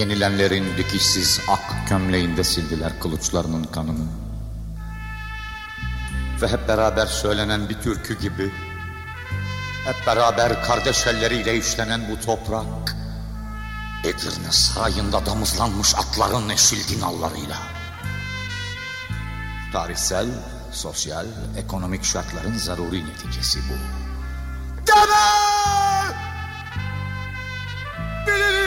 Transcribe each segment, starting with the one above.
yenilenlerin dikişsiz ak gömleğinde sildiler kılıçlarının kanını. Ve hep beraber söylenen bir türkü gibi, hep beraber kardeş elleriyle işlenen bu toprak, Edirne sarayında damızlanmış atların eşil dinallarıyla, tarihsel, sosyal, ekonomik şartların zaruri neticesi bu. Deme! Bilirim.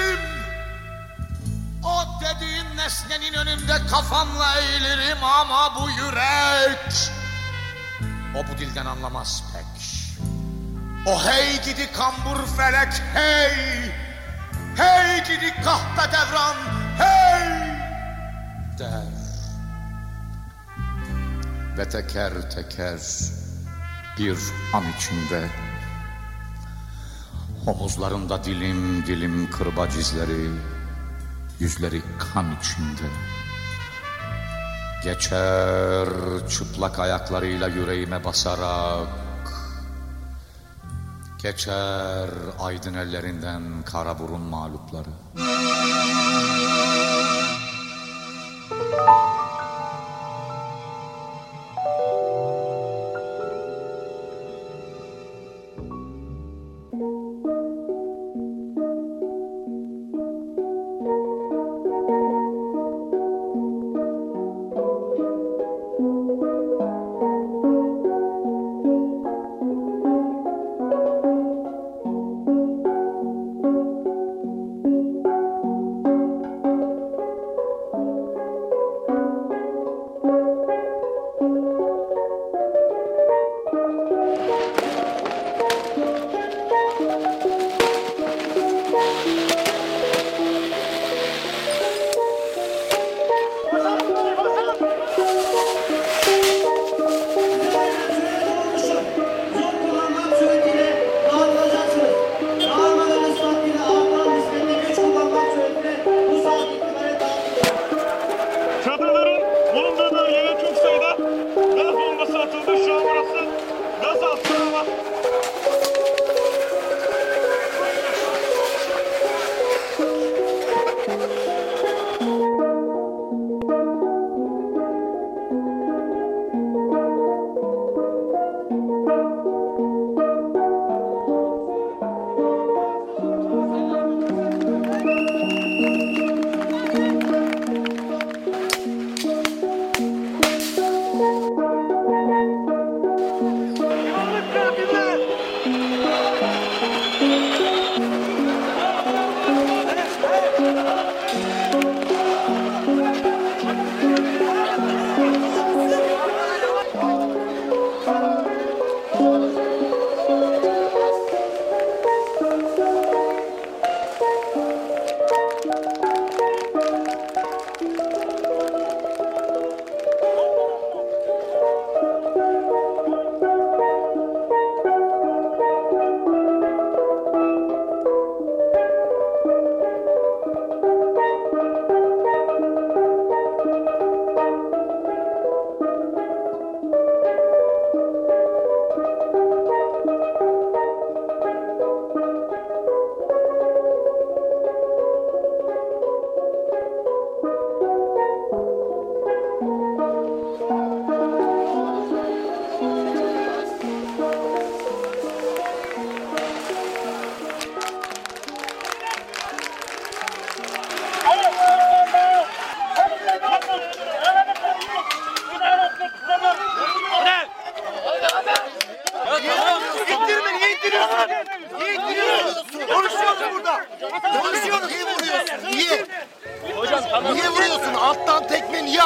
Nesnenin önünde kafamla eğilirim ama bu yürek... O bu dilden anlamaz pek. O hey gidi kambur felek hey! Hey gidi kahpe devran hey! Der. Ve teker teker bir an içinde Omuzlarında dilim dilim kırbaç izleri, yüzleri kan içinde. Geçer çıplak ayaklarıyla yüreğime basarak, Geçer aydın ellerinden kara burun mağlupları.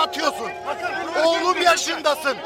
Atıyorsun? Oğlum yaşındasın.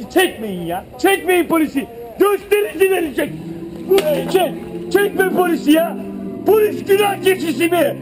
polisi çekmeyin ya. Çekmeyin polisi. Gösterici verecek. Çek. Çekme polisi ya. Polis günah keçisi mi?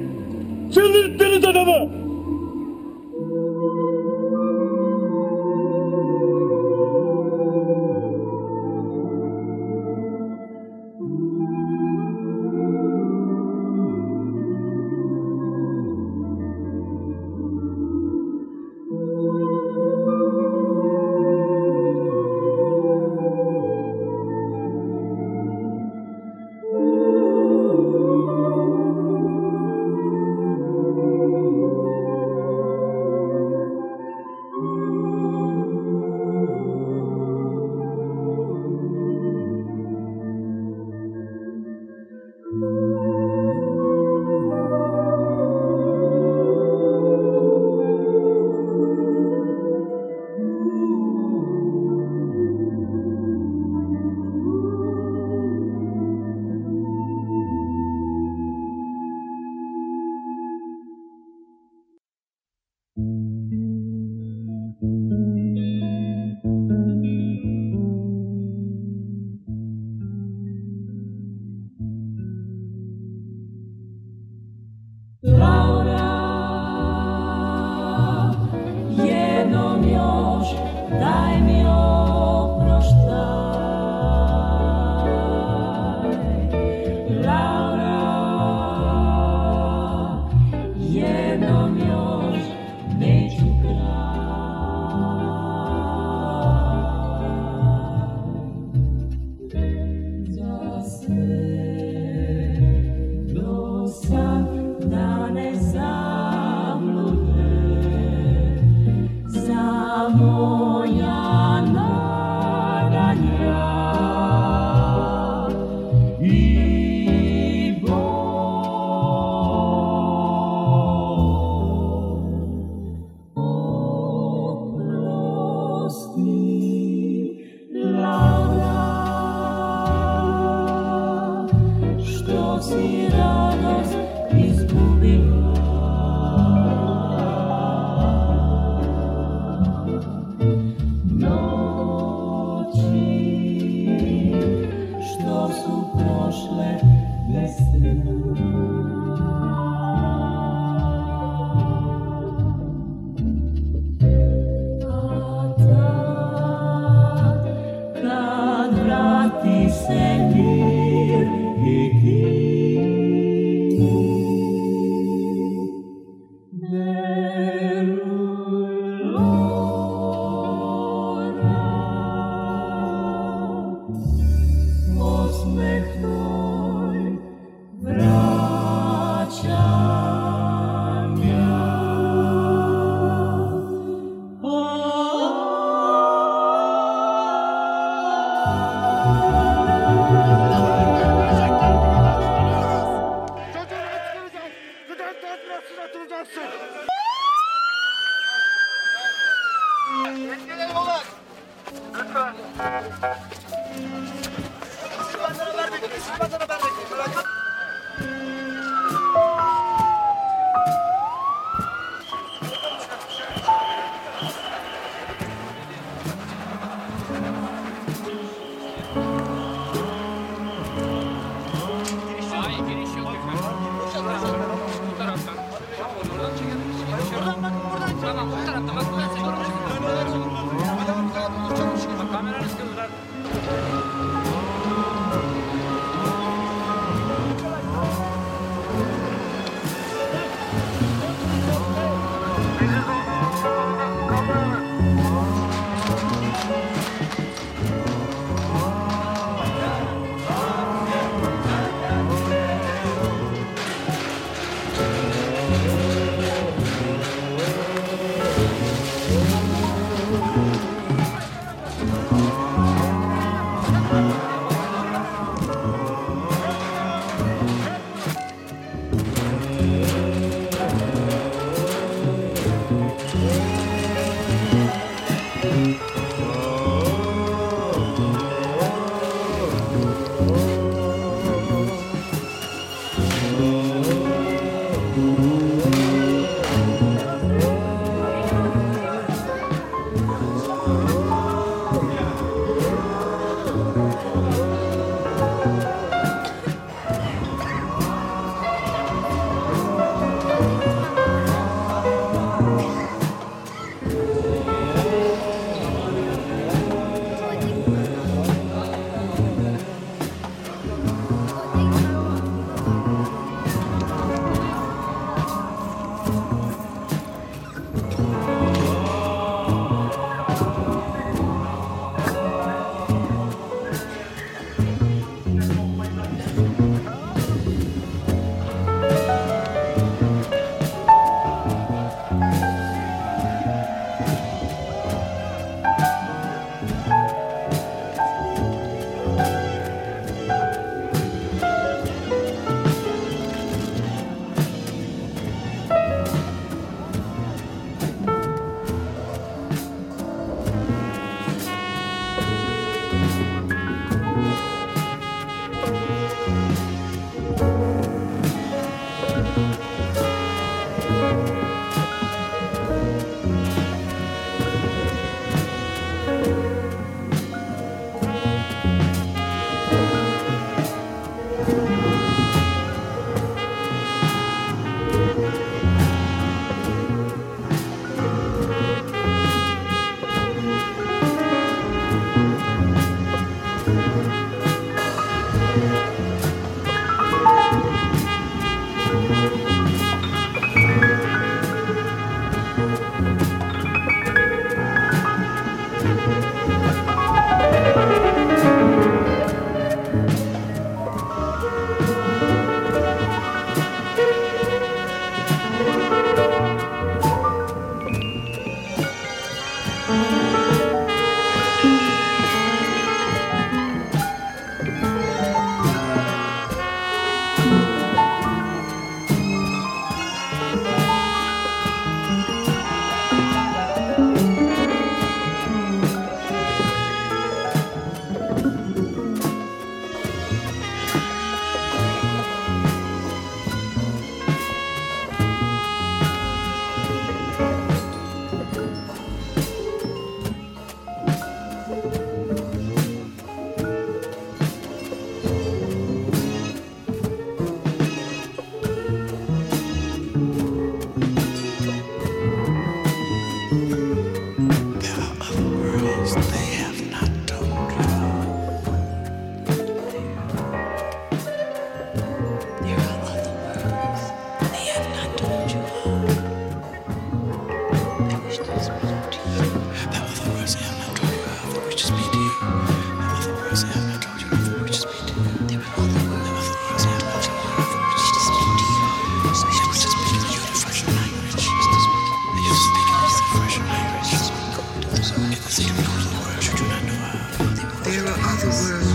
know There are other worlds.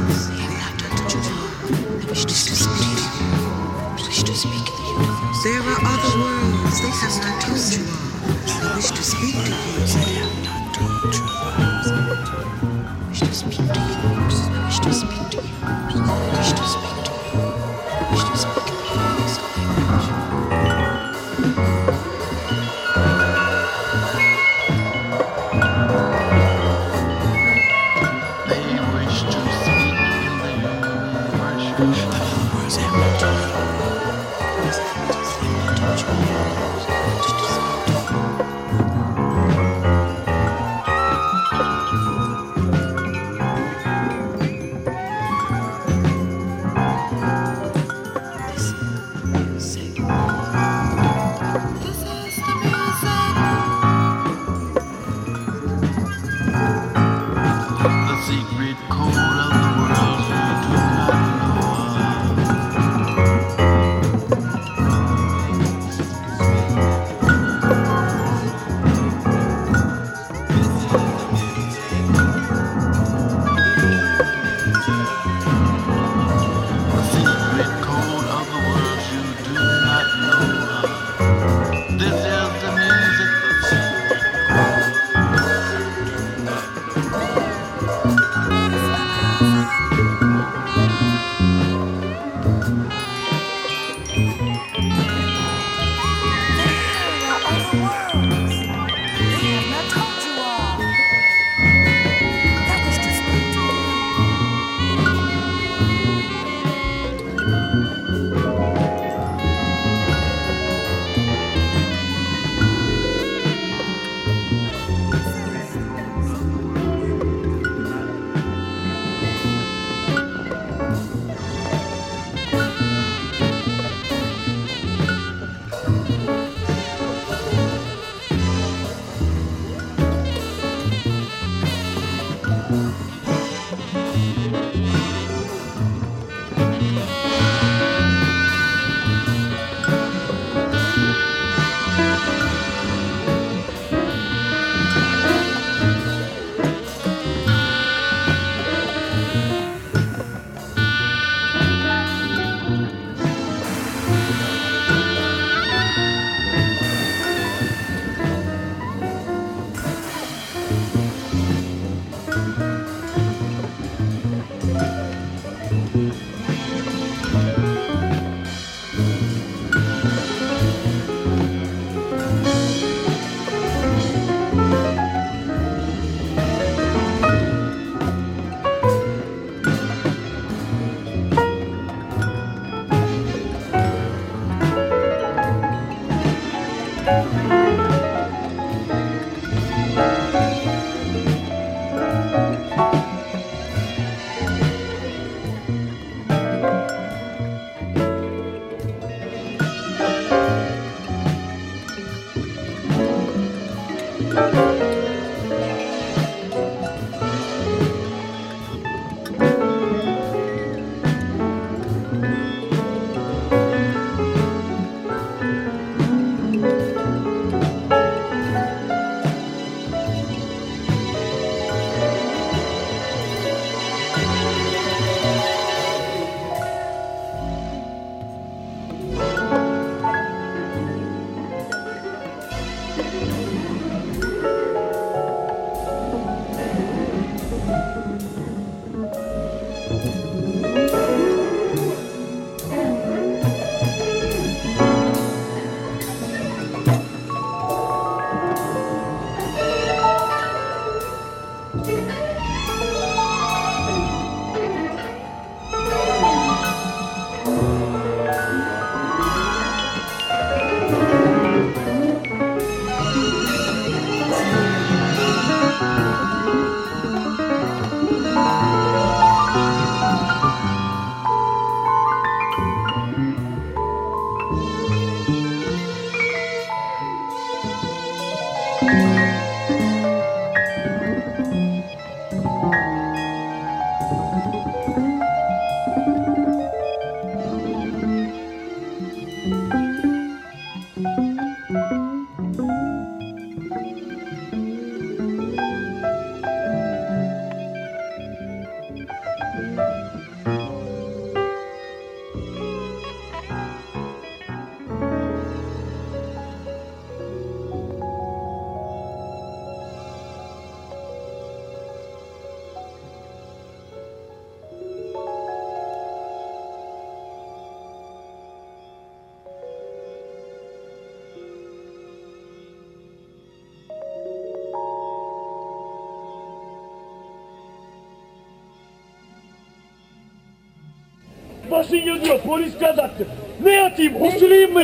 Basın yazıyor polis gaz attı. Ne atayım osurayım mı?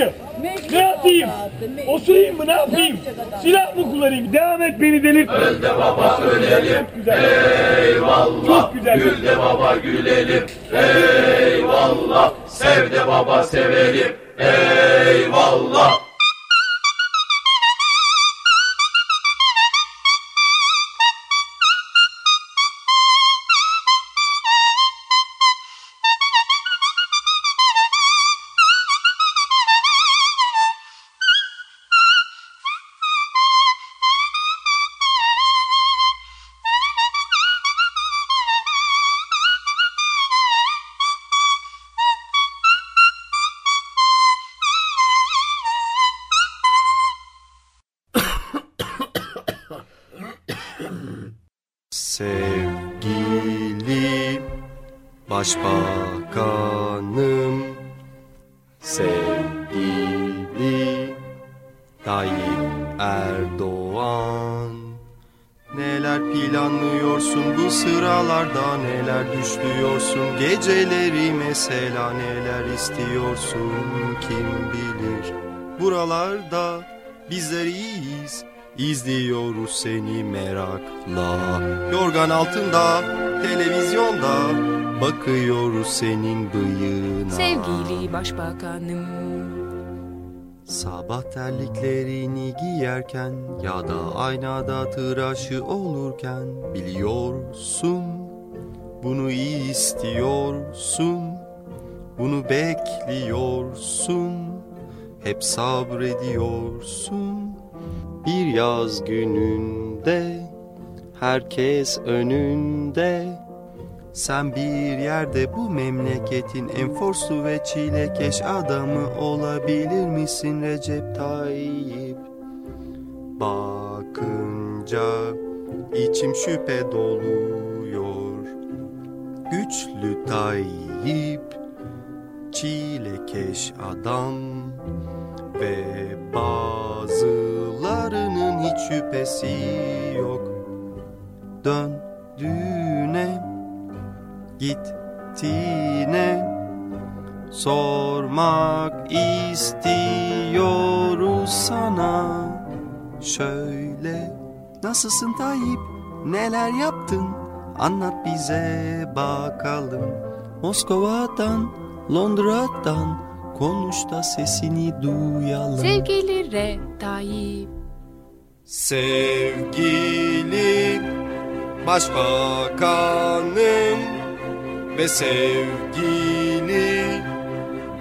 Ne atayım? Osurayım mı ne yapayım? Silah mı kullanayım? Devam et beni delirtme. Önde baba ölelim. Çok güzel. Eyvallah. Çok güzel. Gül de baba gülelim. Eyvallah. Sev de baba sevelim. Eyvallah. Neler planlıyorsun? Bu sıralarda neler düşlüyorsun Geceleri mesela neler istiyorsun? Kim bilir? Buralarda bizler iyiyiz. İzliyoruz seni merakla. Yorgan altında, televizyonda Bakıyoruz senin bıyığına. Sevgili başbakanım. Sabah terliklerini giyerken Ya da aynada tıraşı olurken Biliyorsun Bunu istiyorsun Bunu bekliyorsun Hep sabrediyorsun. Bir yaz gününde herkes önünde sen bir yerde bu memleketin enforsu ve çilekeş adamı olabilir misin Recep Tayyip? Bakınca içim şüphe doluyor. Güçlü Tayyip, çilekeş adam ve bazılarının hiç şüphesi yok. Döndüğüne, gittiğine sormak istiyoruz sana. Şöyle, nasılsın Tayyip? Neler yaptın? Anlat bize bakalım. Moskova'dan, Londra'dan konuş da sesini duyalım. Sevgili Re Tayyip. Sevgili Başbakanım ve sevgili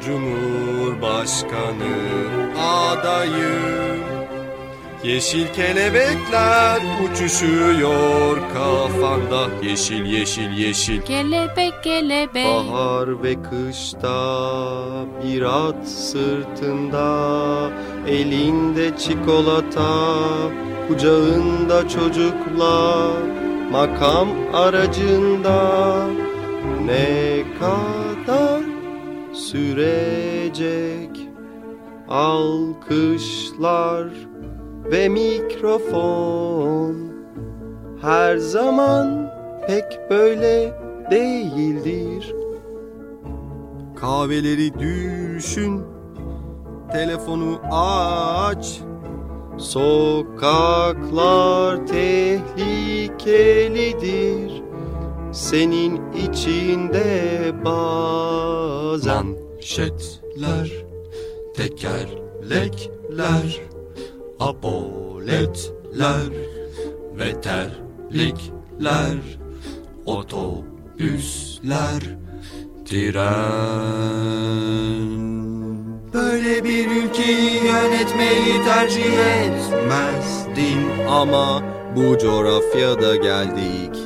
Cumhurbaşkanı adayım Yeşil kelebekler uçuşuyor kafanda. Yeşil yeşil yeşil. Kelebek kelebek. Bahar ve kışta bir at sırtında. Elinde çikolata kucağında çocuklar. Makam aracında ne kadar sürecek Alkışlar ve mikrofon? Her zaman pek böyle değildir. Kahveleri düşün Telefonu aç. Sokaklar tehlikelidir Senin içinde bazen Manşetler Tekerlekler Apoletler Ve terlikler Otobüsler Tren. Böyle bir ülkeyi yönetmeyi tercih etmezdim Ama bu coğrafyada geldik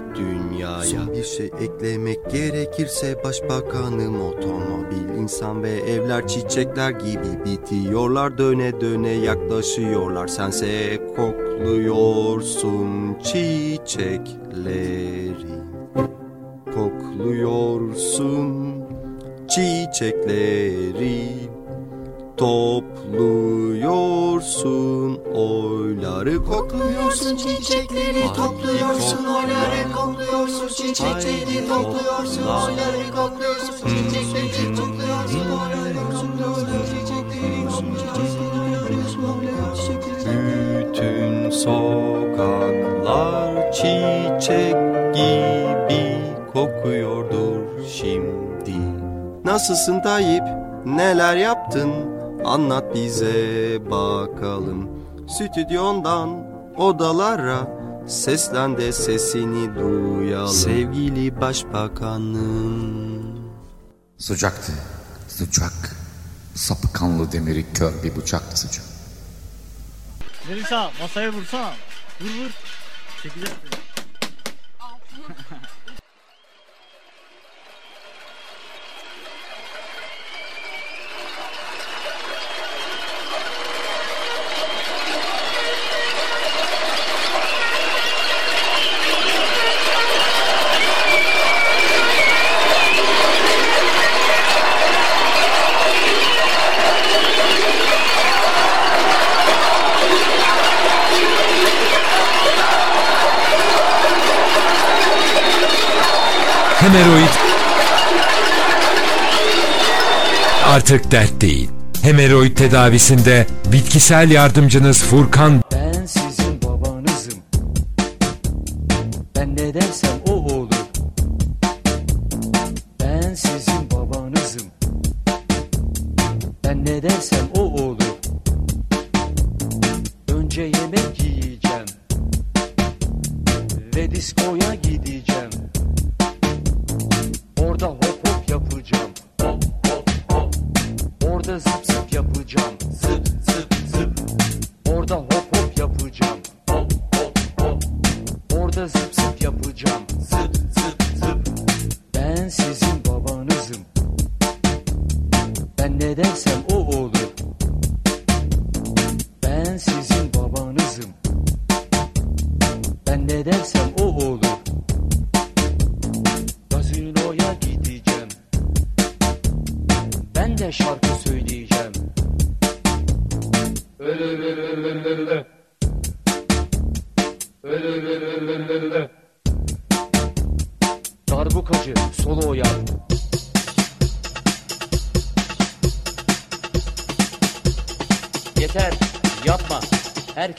Son bir şey eklemek gerekirse Başbakanım otomobil insan ve evler çiçekler gibi bitiyorlar Döne döne yaklaşıyorlar. Sense kokluyorsun çiçekleri. Kokluyorsun çiçekleri Topluyorsun oyları kokluyorsun çiçekleri topluyorsun oyları kokluyorsun çiçekleri topluyorsun oyları kokluyorsun çiçekleri topluyorsun oyları kokluyorsun çiçekleri topluyorsun bütün sokaklar çiçek gibi kokuyordur şimdi. Nasılsın Tayyip? Neler yaptın? Anlat bize bakalım. Stüdyondan odalara Seslen de sesini duyalım. Sevgili başbakanım. Sıcaktı sıcak Sapı kanlı demiri kör bir bıçaktı sıcak. Melisa masaya vursana. Vur vur Çekeceksin. artık dert değil. Hemeroid tedavisinde bitkisel yardımcınız Furkan Ben sizin babanızım. Ben ne dersem o olur. Ben sizin babanızım. Ben ne dersem o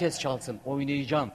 herkes çalsın, oynayacağım.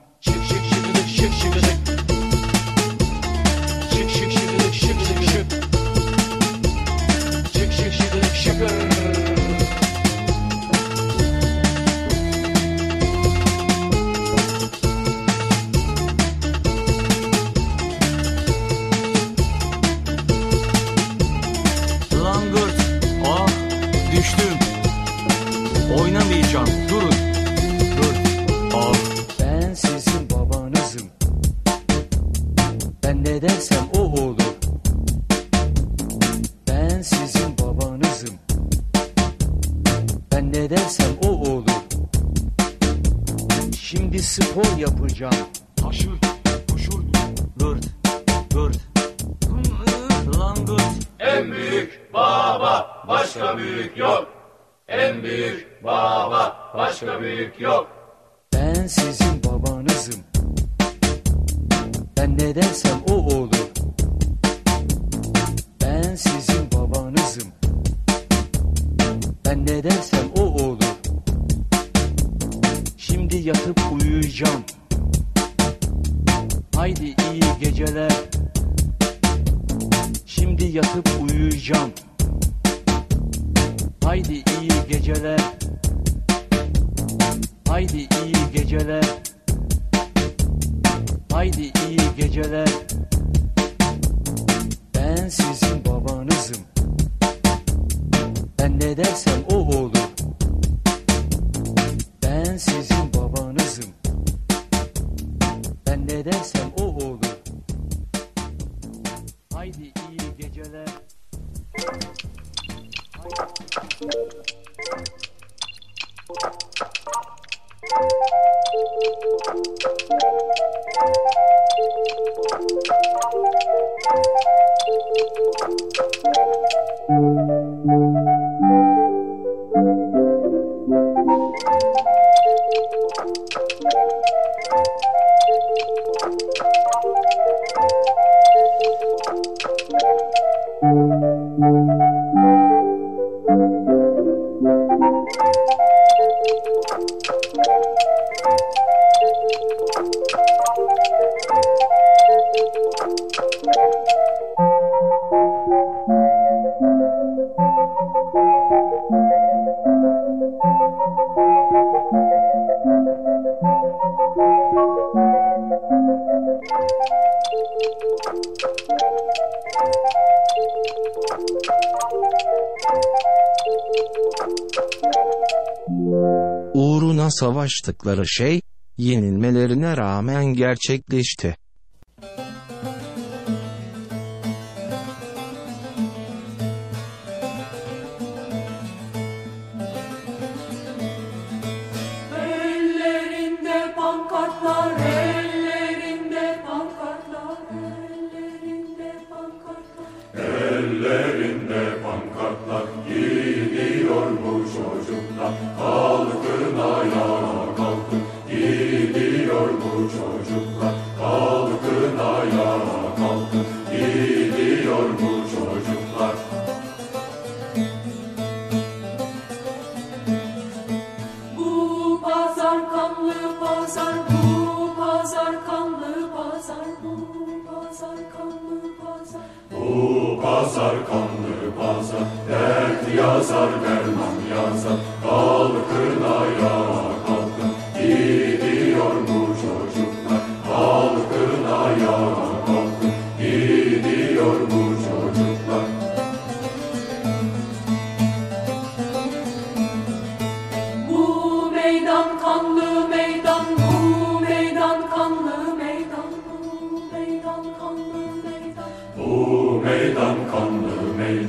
chances Uğruna savaştıkları şey, yenilmelerine rağmen gerçekleşti.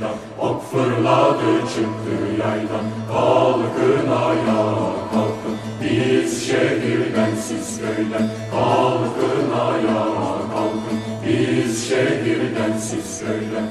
meydan Ok fırladı çıktı yaydan Kalkın ayağa kalkın Biz şehirden siz köyden Kalkın ayağa kalkın Biz şehirden siz köyden.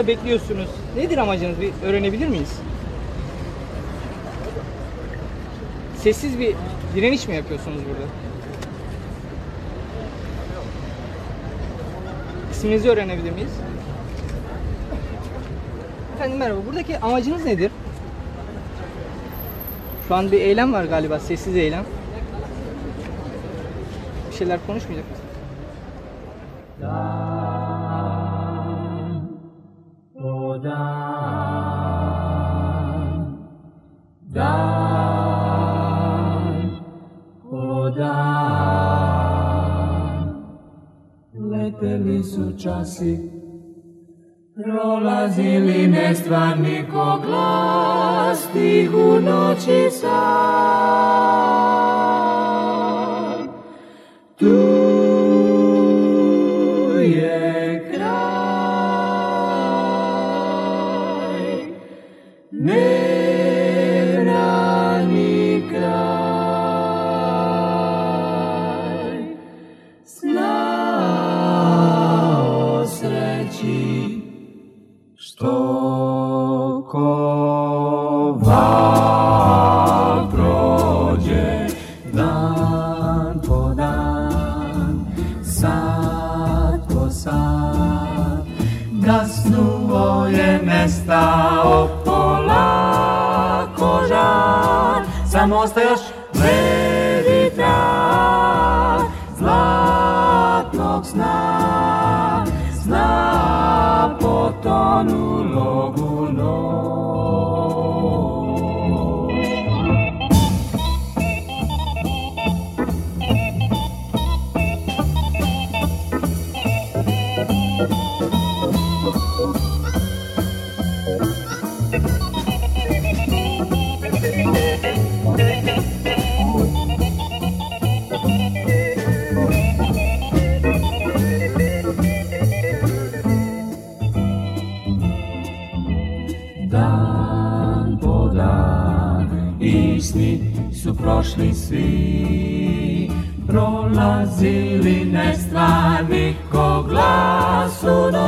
Burada bekliyorsunuz? Nedir amacınız? Bir öğrenebilir miyiz? Sessiz bir direniş mi yapıyorsunuz burada? İsminizi öğrenebilir miyiz? Efendim merhaba. Buradaki amacınız nedir? Şu an bir eylem var galiba. Sessiz eylem. Bir şeyler konuşmayacak mısınız? Časi, prolazili nestvarni ko glas, tih u noći sam.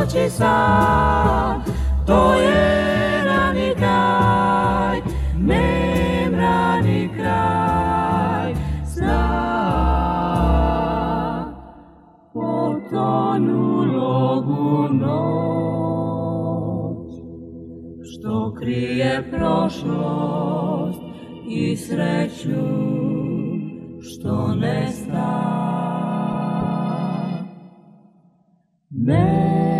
proći sam, to je rani kraj, nem rani kraj, znam, potonulo u noć, što krije prošlost i sreću, što nestaje. Amen.